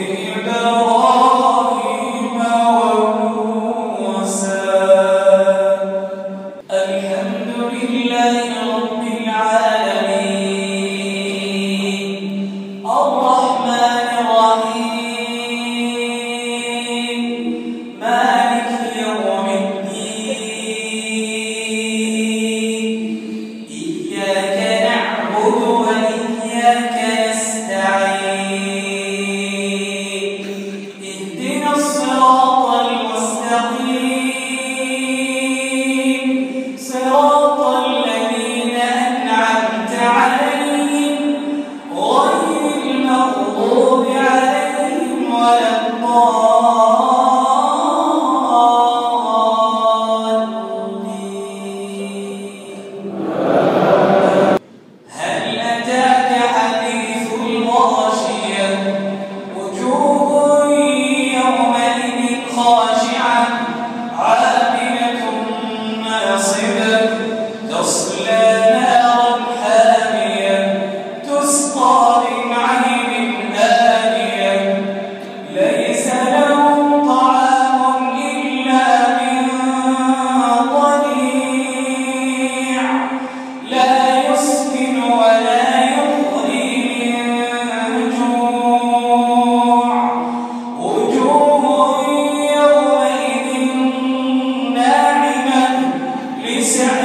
You know.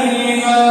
أيها